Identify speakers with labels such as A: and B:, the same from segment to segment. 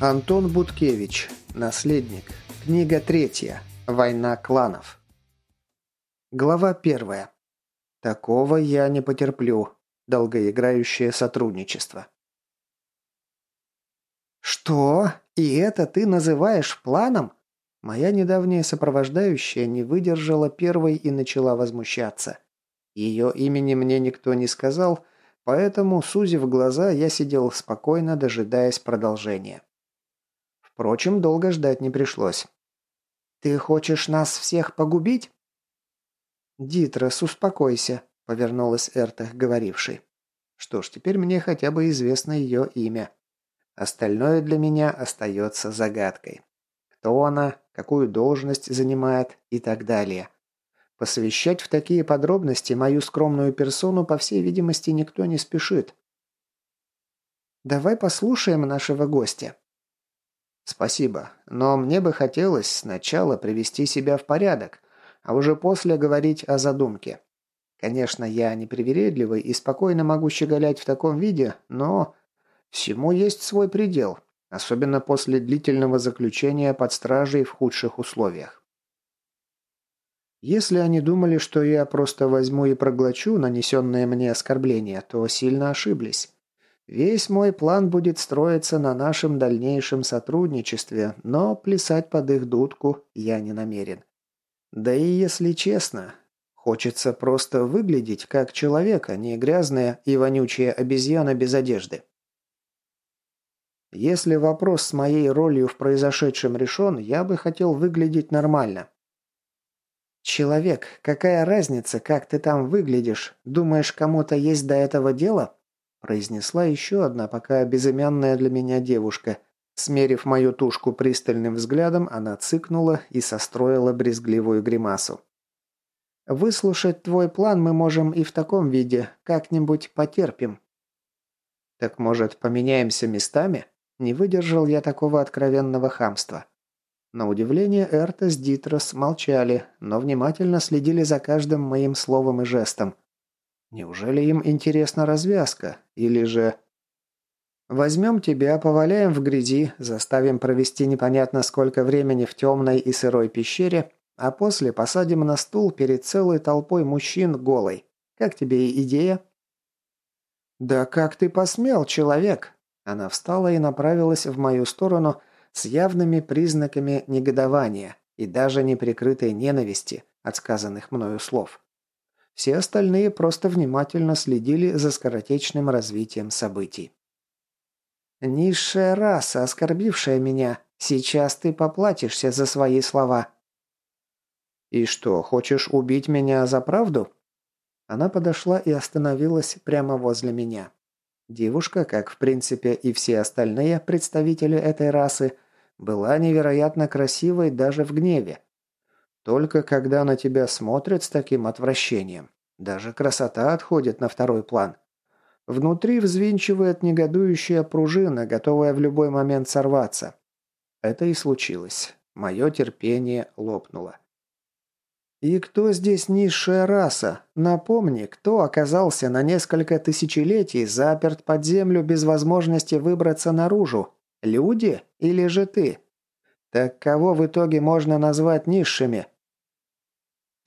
A: Антон Буткевич. Наследник. Книга третья. Война кланов. Глава первая. Такого я не потерплю. Долгоиграющее сотрудничество. «Что? И это ты называешь планом?» Моя недавняя сопровождающая не выдержала первой и начала возмущаться. Ее имени мне никто не сказал, поэтому, сузив глаза, я сидел спокойно, дожидаясь продолжения. Впрочем, долго ждать не пришлось. «Ты хочешь нас всех погубить?» «Дитрос, успокойся», — повернулась Эртах, говоривший. «Что ж, теперь мне хотя бы известно ее имя. Остальное для меня остается загадкой. Кто она, какую должность занимает и так далее. Посвящать в такие подробности мою скромную персону, по всей видимости, никто не спешит. «Давай послушаем нашего гостя», «Спасибо, но мне бы хотелось сначала привести себя в порядок, а уже после говорить о задумке. Конечно, я не привередливый и спокойно могу щеголять в таком виде, но всему есть свой предел, особенно после длительного заключения под стражей в худших условиях. Если они думали, что я просто возьму и проглочу нанесенные мне оскорбления, то сильно ошиблись. Весь мой план будет строиться на нашем дальнейшем сотрудничестве, но плясать под их дудку я не намерен. Да и если честно, хочется просто выглядеть как человек, а не грязная и вонючая обезьяна без одежды. Если вопрос с моей ролью в произошедшем решен, я бы хотел выглядеть нормально. «Человек, какая разница, как ты там выглядишь? Думаешь, кому-то есть до этого дело?» Произнесла еще одна пока безымянная для меня девушка. Смерив мою тушку пристальным взглядом, она цыкнула и состроила брезгливую гримасу. «Выслушать твой план мы можем и в таком виде, как-нибудь потерпим». «Так, может, поменяемся местами?» Не выдержал я такого откровенного хамства. На удивление Эрта с Дитрос молчали, но внимательно следили за каждым моим словом и жестом. Неужели им интересна развязка? Или же... Возьмем тебя, поваляем в грязи, заставим провести непонятно сколько времени в темной и сырой пещере, а после посадим на стул перед целой толпой мужчин голой. Как тебе идея?» «Да как ты посмел, человек?» Она встала и направилась в мою сторону с явными признаками негодования и даже неприкрытой ненависти от сказанных мною слов. Все остальные просто внимательно следили за скоротечным развитием событий. «Низшая раса, оскорбившая меня, сейчас ты поплатишься за свои слова». «И что, хочешь убить меня за правду?» Она подошла и остановилась прямо возле меня. Девушка, как в принципе и все остальные представители этой расы, была невероятно красивой даже в гневе. Только когда на тебя смотрят с таким отвращением, даже красота отходит на второй план. Внутри взвинчивает негодующая пружина, готовая в любой момент сорваться. Это и случилось. Мое терпение лопнуло. И кто здесь низшая раса? Напомни, кто оказался на несколько тысячелетий заперт под землю без возможности выбраться наружу? Люди или же ты? Так кого в итоге можно назвать низшими?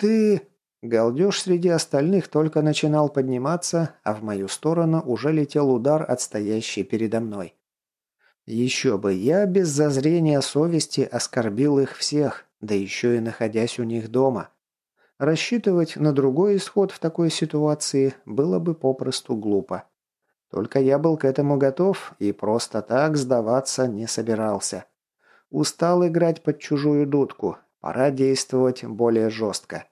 A: «Ты...» Галдеж среди остальных только начинал подниматься, а в мою сторону уже летел удар от стоящей передо мной. Еще бы, я без зазрения совести оскорбил их всех, да еще и находясь у них дома. Рассчитывать на другой исход в такой ситуации было бы попросту глупо. Только я был к этому готов и просто так сдаваться не собирался. Устал играть под чужую дудку, пора действовать более жестко.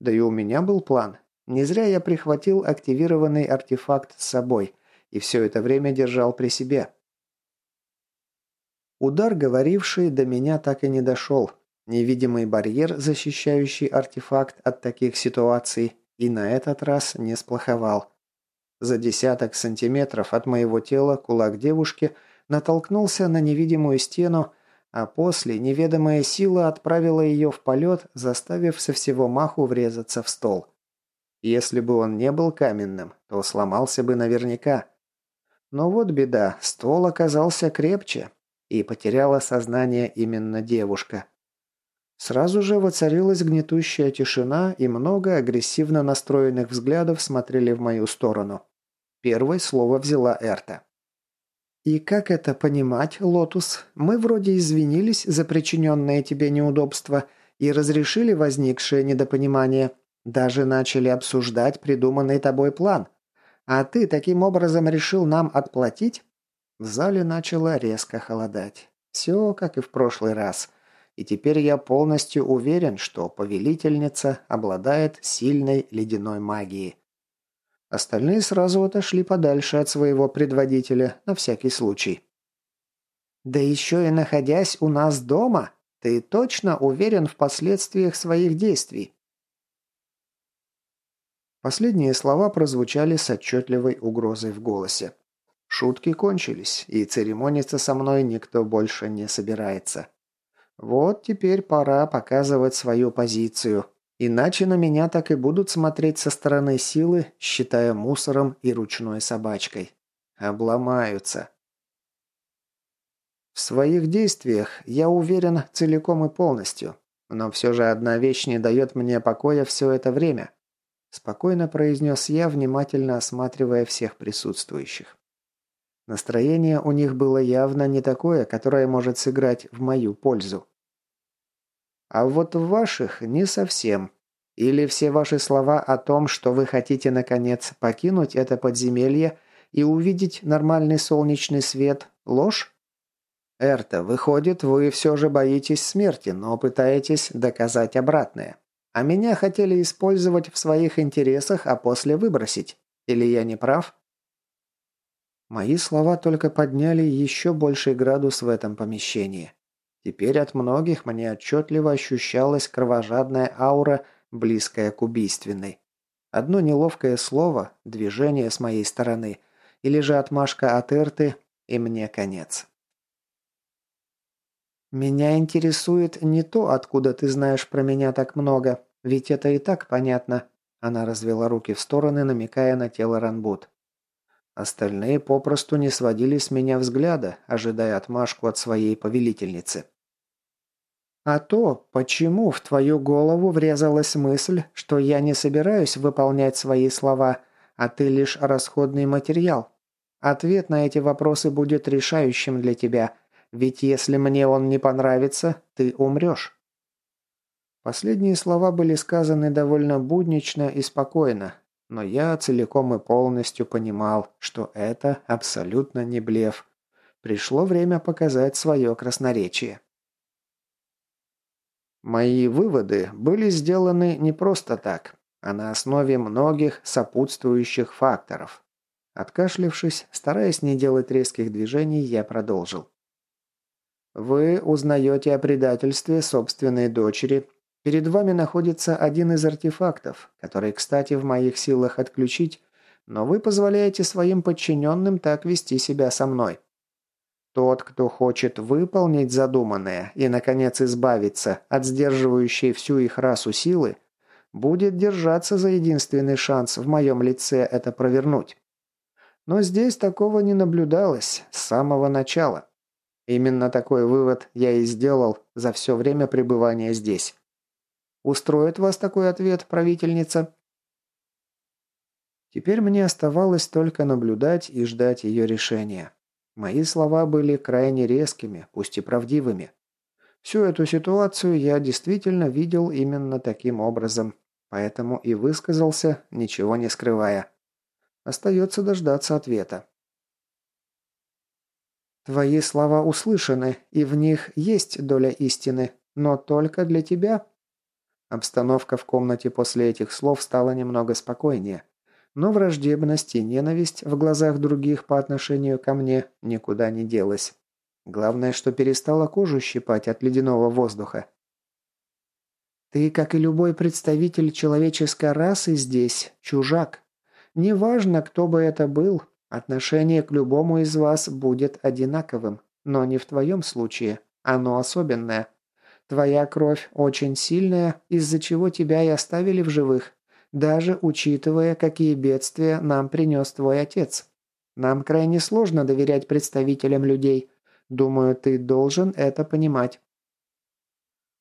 A: Да и у меня был план. Не зря я прихватил активированный артефакт с собой и все это время держал при себе. Удар, говоривший, до меня так и не дошел. Невидимый барьер, защищающий артефакт от таких ситуаций, и на этот раз не сплоховал. За десяток сантиметров от моего тела кулак девушки натолкнулся на невидимую стену, а после неведомая сила отправила ее в полет, заставив со всего маху врезаться в стол. Если бы он не был каменным, то сломался бы наверняка. Но вот беда, стол оказался крепче. И потеряла сознание именно девушка. Сразу же воцарилась гнетущая тишина, и много агрессивно настроенных взглядов смотрели в мою сторону. Первое слово взяла Эрта. «И как это понимать, Лотус? Мы вроде извинились за причиненное тебе неудобство и разрешили возникшее недопонимание. Даже начали обсуждать придуманный тобой план. А ты таким образом решил нам отплатить?» В зале начало резко холодать. Все, как и в прошлый раз. И теперь я полностью уверен, что повелительница обладает сильной ледяной магией. Остальные сразу отошли подальше от своего предводителя, на всякий случай. «Да еще и находясь у нас дома, ты точно уверен в последствиях своих действий?» Последние слова прозвучали с отчетливой угрозой в голосе. Шутки кончились, и церемониться со мной никто больше не собирается. Вот теперь пора показывать свою позицию, Иначе на меня так и будут смотреть со стороны силы, считая мусором и ручной собачкой. Обломаются. В своих действиях я уверен целиком и полностью. Но все же одна вещь не дает мне покоя все это время. Спокойно произнес я, внимательно осматривая всех присутствующих. Настроение у них было явно не такое, которое может сыграть в мою пользу. А вот в ваших не совсем. Или все ваши слова о том, что вы хотите, наконец, покинуть это подземелье и увидеть нормальный солнечный свет – ложь? Эрта, выходит, вы все же боитесь смерти, но пытаетесь доказать обратное. А меня хотели использовать в своих интересах, а после выбросить. Или я не прав? Мои слова только подняли еще больший градус в этом помещении. Теперь от многих мне отчетливо ощущалась кровожадная аура, близкая к убийственной. Одно неловкое слово, движение с моей стороны, или же отмашка от Эрты, и мне конец. «Меня интересует не то, откуда ты знаешь про меня так много, ведь это и так понятно», она развела руки в стороны, намекая на тело Ранбут. Остальные попросту не сводили с меня взгляда, ожидая отмашку от своей повелительницы. «А то, почему в твою голову врезалась мысль, что я не собираюсь выполнять свои слова, а ты лишь расходный материал? Ответ на эти вопросы будет решающим для тебя, ведь если мне он не понравится, ты умрешь». Последние слова были сказаны довольно буднично и спокойно, но я целиком и полностью понимал, что это абсолютно не блеф. Пришло время показать свое красноречие. Мои выводы были сделаны не просто так, а на основе многих сопутствующих факторов. Откашлившись, стараясь не делать резких движений, я продолжил. Вы узнаете о предательстве собственной дочери Перед вами находится один из артефактов, который, кстати, в моих силах отключить, но вы позволяете своим подчиненным так вести себя со мной. Тот, кто хочет выполнить задуманное и, наконец, избавиться от сдерживающей всю их расу силы, будет держаться за единственный шанс в моем лице это провернуть. Но здесь такого не наблюдалось с самого начала. Именно такой вывод я и сделал за все время пребывания здесь. Устроит вас такой ответ, правительница?» Теперь мне оставалось только наблюдать и ждать ее решения. Мои слова были крайне резкими, пусть и правдивыми. Всю эту ситуацию я действительно видел именно таким образом, поэтому и высказался, ничего не скрывая. Остается дождаться ответа. «Твои слова услышаны, и в них есть доля истины, но только для тебя», Обстановка в комнате после этих слов стала немного спокойнее. Но враждебность и ненависть в глазах других по отношению ко мне никуда не делась. Главное, что перестала кожу щипать от ледяного воздуха. «Ты, как и любой представитель человеческой расы здесь, чужак. Неважно, кто бы это был, отношение к любому из вас будет одинаковым, но не в твоем случае. Оно особенное. Твоя кровь очень сильная, из-за чего тебя и оставили в живых, даже учитывая, какие бедствия нам принес твой отец. Нам крайне сложно доверять представителям людей, Думаю, ты должен это понимать».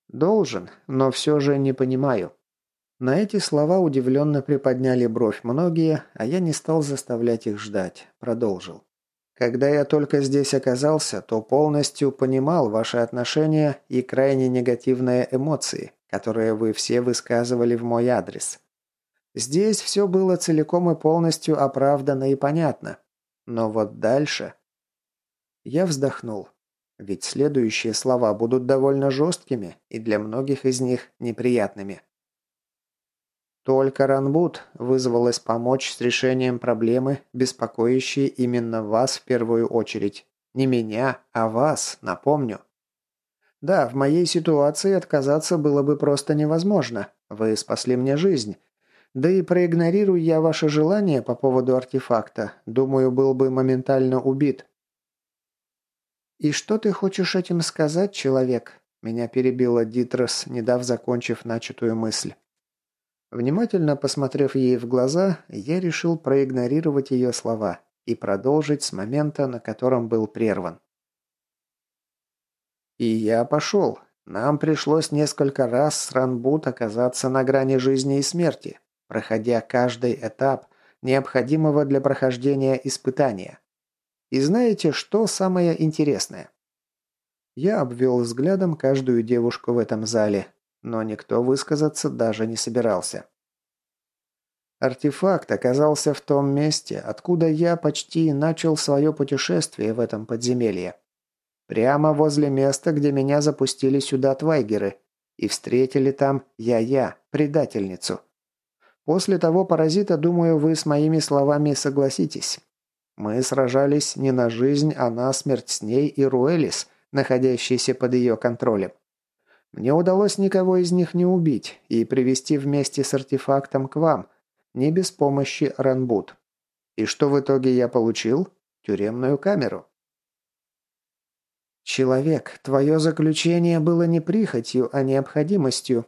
A: «Должен, но все же не понимаю». На эти слова удивленно приподняли бровь многие, а я не стал заставлять их ждать. Продолжил. Когда я только здесь оказался, то полностью понимал ваши отношения и крайне негативные эмоции, которые вы все высказывали в мой адрес. Здесь все было целиком и полностью оправдано и понятно. Но вот дальше... Я вздохнул. Ведь следующие слова будут довольно жесткими и для многих из них неприятными. Только Ранбут вызвалась помочь с решением проблемы, беспокоящей именно вас в первую очередь. Не меня, а вас, напомню. Да, в моей ситуации отказаться было бы просто невозможно. Вы спасли мне жизнь. Да и проигнорируй я ваше желание по поводу артефакта, думаю, был бы моментально убит. «И что ты хочешь этим сказать, человек?» Меня перебила Дитрос, не дав закончив начатую мысль. Внимательно посмотрев ей в глаза, я решил проигнорировать ее слова и продолжить с момента, на котором был прерван. И я пошел. Нам пришлось несколько раз с Ранбут оказаться на грани жизни и смерти, проходя каждый этап, необходимого для прохождения испытания. И знаете, что самое интересное? Я обвел взглядом каждую девушку в этом зале, но никто высказаться даже не собирался. Артефакт оказался в том месте, откуда я почти начал свое путешествие в этом подземелье. Прямо возле места, где меня запустили сюда твайгеры, и встретили там я-я, предательницу. После того паразита, думаю, вы с моими словами согласитесь. Мы сражались не на жизнь, а на смерть с ней и Руэлис, находящейся под ее контролем. Мне удалось никого из них не убить и привести вместе с артефактом к вам, не без помощи Ранбут. И что в итоге я получил? Тюремную камеру. «Человек, твое заключение было не прихотью, а необходимостью.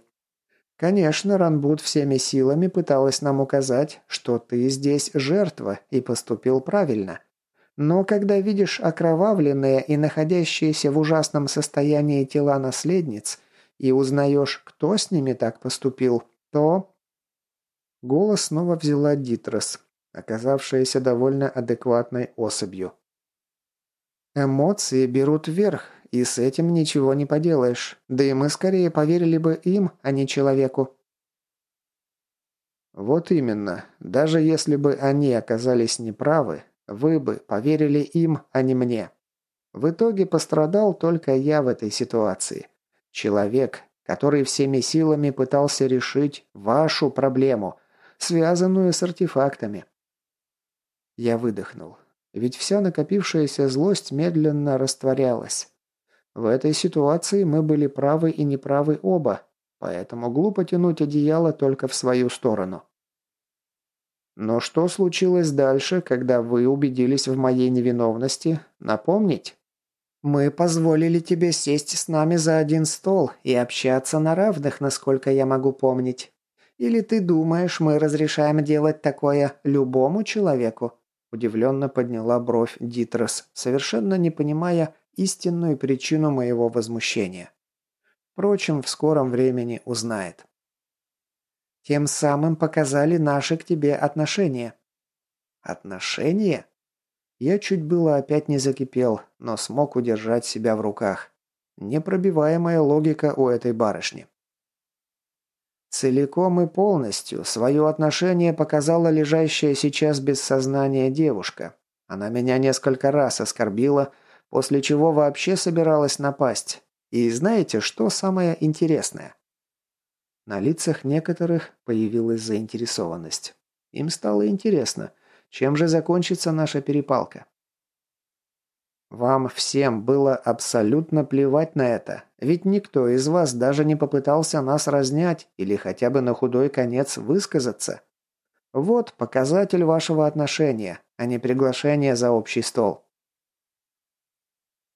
A: Конечно, Ранбут всеми силами пыталась нам указать, что ты здесь жертва и поступил правильно. Но когда видишь окровавленные и находящиеся в ужасном состоянии тела наследниц – и узнаешь, кто с ними так поступил, то...» Голос снова взяла Дитрос, оказавшаяся довольно адекватной особью. «Эмоции берут вверх, и с этим ничего не поделаешь. Да и мы скорее поверили бы им, а не человеку». «Вот именно. Даже если бы они оказались неправы, вы бы поверили им, а не мне. В итоге пострадал только я в этой ситуации. Человек, который всеми силами пытался решить вашу проблему, связанную с артефактами. Я выдохнул. Ведь вся накопившаяся злость медленно растворялась. В этой ситуации мы были правы и неправы оба, поэтому глупо тянуть одеяло только в свою сторону. Но что случилось дальше, когда вы убедились в моей невиновности, напомнить? «Мы позволили тебе сесть с нами за один стол и общаться на равных, насколько я могу помнить. Или ты думаешь, мы разрешаем делать такое любому человеку?» Удивленно подняла бровь Дитрос, совершенно не понимая истинную причину моего возмущения. Впрочем, в скором времени узнает. «Тем самым показали наши к тебе отношения». «Отношения?» Я чуть было опять не закипел, но смог удержать себя в руках. Непробиваемая логика у этой барышни. Целиком и полностью свое отношение показала лежащая сейчас без сознания девушка. Она меня несколько раз оскорбила, после чего вообще собиралась напасть. И знаете, что самое интересное? На лицах некоторых появилась заинтересованность. Им стало интересно, чем же закончится наша перепалка? Вам всем было абсолютно плевать на это, ведь никто из вас даже не попытался нас разнять или хотя бы на худой конец высказаться. Вот показатель вашего отношения, а не приглашение за общий стол.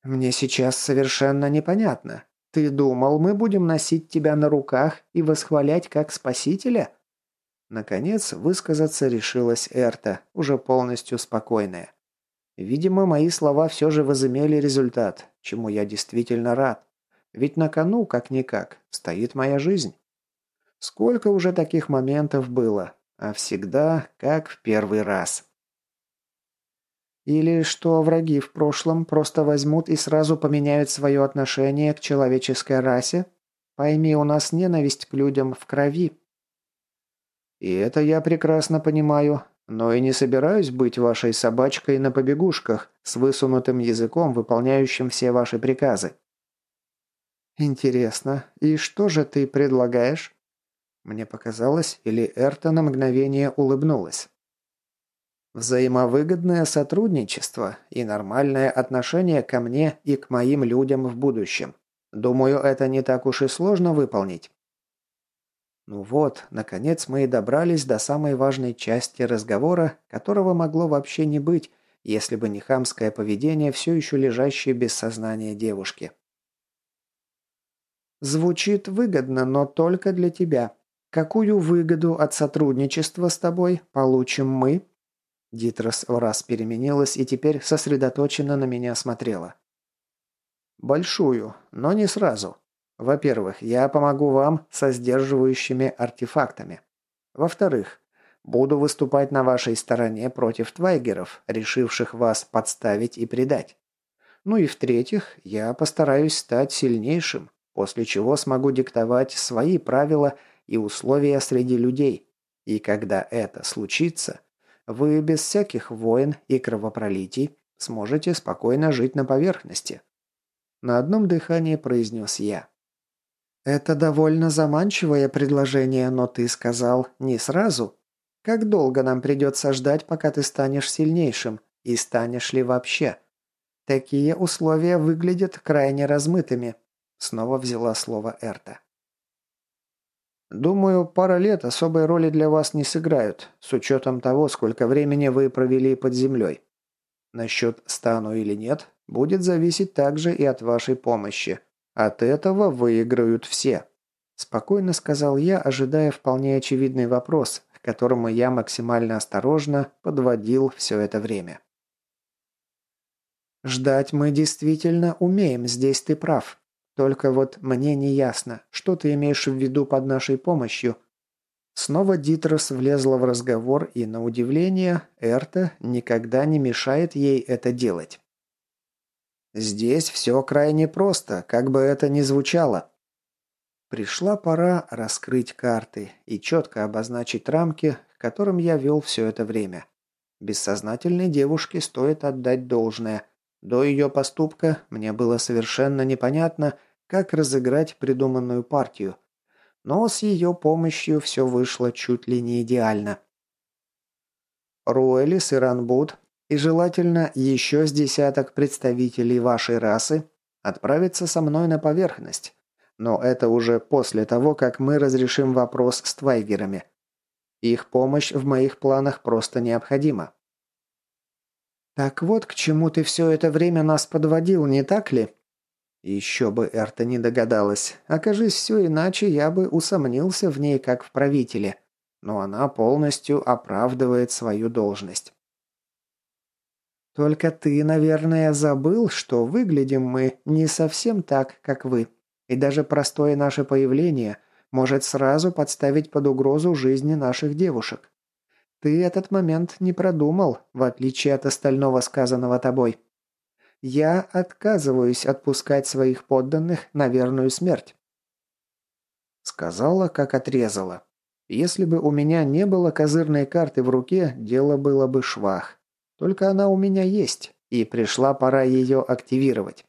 A: Мне сейчас совершенно непонятно. Ты думал, мы будем носить тебя на руках и восхвалять как спасителя? Наконец, высказаться решилась Эрта, уже полностью спокойная. Видимо, мои слова все же возымели результат. чему я действительно рад. Ведь на кону, как-никак, стоит моя жизнь. Сколько уже таких моментов было, а всегда как в первый раз. Или что враги в прошлом просто возьмут и сразу поменяют свое отношение к человеческой расе? Пойми, у нас ненависть к людям в крови. И это я прекрасно понимаю, но и не собираюсь быть вашей собачкой на побегушках с высунутым языком, выполняющим все ваши приказы. Интересно, и что же ты предлагаешь? Мне показалось, или Эрта на мгновение улыбнулась. Взаимовыгодное сотрудничество и нормальное отношение ко мне и к моим людям в будущем. Думаю, это не так уж и сложно выполнить. Ну вот, наконец мы и добрались до самой важной части разговора, которого могло вообще не быть, если бы не хамское поведение все еще лежащее без сознания девушки. «Звучит выгодно, но только для тебя. Какую выгоду от сотрудничества с тобой получим мы?» Дитрос в раз переменилась и теперь сосредоточенно на меня смотрела. «Большую, но не сразу. Во-первых, я помогу вам со сдерживающими артефактами. Во-вторых, буду выступать на вашей стороне против твайгеров, решивших вас подставить и предать. Ну и в-третьих, я постараюсь стать сильнейшим, после чего смогу диктовать свои правила и условия среди людей. И когда это случится, вы без всяких войн и кровопролитий сможете спокойно жить на поверхности. На одном дыхании произнес я. «Это довольно заманчивое предложение, но ты сказал не сразу. Как долго нам придется ждать, пока ты станешь сильнейшим? И станешь ли вообще? Такие условия выглядят крайне размытыми», — снова взяла слово Эрта. Думаю, пара лет особой роли для вас не сыграют, с учетом того, сколько времени вы провели под землей. Насчет стану или нет, будет зависеть также и от вашей помощи. От этого выиграют все. Спокойно сказал я, ожидая вполне очевидный вопрос, к которому я максимально осторожно подводил все это время. «Ждать мы действительно умеем, здесь ты прав. Только вот мне не ясно, что ты имеешь в виду под нашей помощью?» Снова Дитрос влезла в разговор, и, на удивление, Эрта никогда не мешает ей это делать. «Здесь все крайне просто, как бы это ни звучало». Пришла пора раскрыть карты и четко обозначить рамки, которым я вел все это время. Бессознательной девушке стоит отдать должное – до ее поступка мне было совершенно непонятно, как разыграть придуманную партию. Но с ее помощью все вышло чуть ли не идеально. Руэлис и Ранбуд, и желательно еще с десяток представителей вашей расы, отправятся со мной на поверхность. Но это уже после того, как мы разрешим вопрос с твайгерами. Их помощь в моих планах просто необходима. «Так вот, к чему ты все это время нас подводил, не так ли?» Еще бы Эрта не догадалась. Окажись все иначе, я бы усомнился в ней, как в правителе. Но она полностью оправдывает свою должность. «Только ты, наверное, забыл, что выглядим мы не совсем так, как вы. И даже простое наше появление может сразу подставить под угрозу жизни наших девушек. Ты этот момент не продумал, в отличие от остального сказанного тобой. Я отказываюсь отпускать своих подданных на верную смерть. Сказала, как отрезала. Если бы у меня не было козырной карты в руке, дело было бы швах. Только она у меня есть, и пришла пора ее активировать.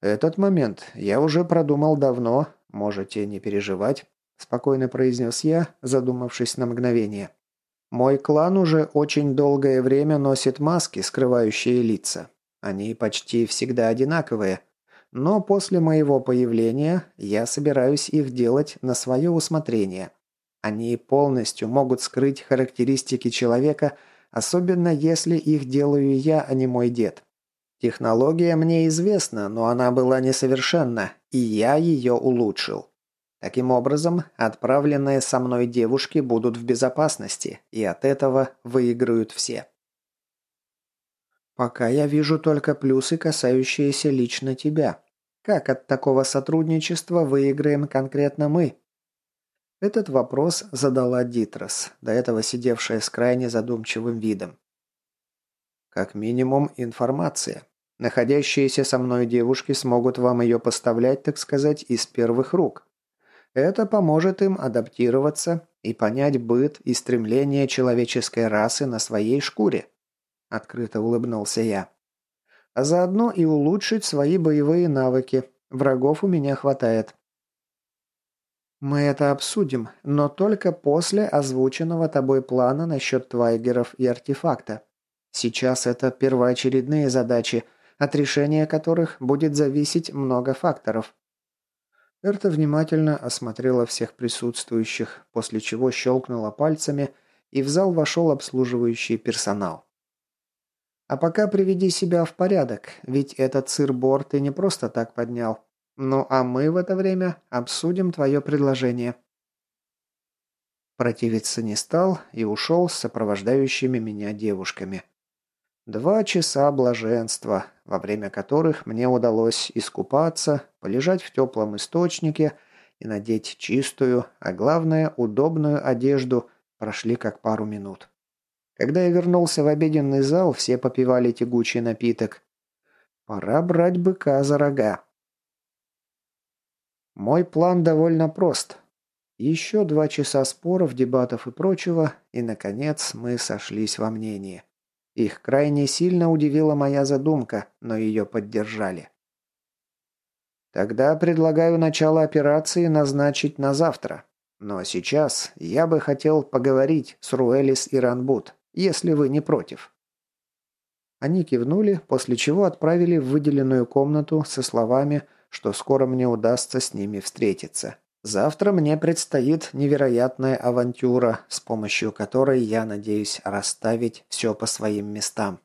A: Этот момент я уже продумал давно, можете не переживать. – спокойно произнес я, задумавшись на мгновение. «Мой клан уже очень долгое время носит маски, скрывающие лица. Они почти всегда одинаковые. Но после моего появления я собираюсь их делать на свое усмотрение. Они полностью могут скрыть характеристики человека, особенно если их делаю я, а не мой дед. Технология мне известна, но она была несовершенна, и я ее улучшил. Таким образом, отправленные со мной девушки будут в безопасности, и от этого выиграют все. Пока я вижу только плюсы, касающиеся лично тебя. Как от такого сотрудничества выиграем конкретно мы? Этот вопрос задала Дитрос, до этого сидевшая с крайне задумчивым видом. Как минимум информация. Находящиеся со мной девушки смогут вам ее поставлять, так сказать, из первых рук. Это поможет им адаптироваться и понять быт и стремление человеческой расы на своей шкуре. Открыто улыбнулся я. А заодно и улучшить свои боевые навыки. Врагов у меня хватает. Мы это обсудим, но только после озвученного тобой плана насчет твайгеров и артефакта. Сейчас это первоочередные задачи, от решения которых будет зависеть много факторов. Эрта внимательно осмотрела всех присутствующих, после чего щелкнула пальцами, и в зал вошел обслуживающий персонал. «А пока приведи себя в порядок, ведь этот сыр-бор ты не просто так поднял. Ну а мы в это время обсудим твое предложение». Противиться не стал и ушел с сопровождающими меня девушками. Два часа блаженства, во время которых мне удалось искупаться, полежать в теплом источнике и надеть чистую, а главное, удобную одежду, прошли как пару минут. Когда я вернулся в обеденный зал, все попивали тягучий напиток. Пора брать быка за рога. Мой план довольно прост. Еще два часа споров, дебатов и прочего, и, наконец, мы сошлись во мнении. Их крайне сильно удивила моя задумка, но ее поддержали. Тогда предлагаю начало операции назначить на завтра. Но сейчас я бы хотел поговорить с Руэлис и Ранбут, если вы не против. Они кивнули, после чего отправили в выделенную комнату со словами, что скоро мне удастся с ними встретиться. Завтра мне предстоит невероятная авантюра, с помощью которой я надеюсь расставить все по своим местам.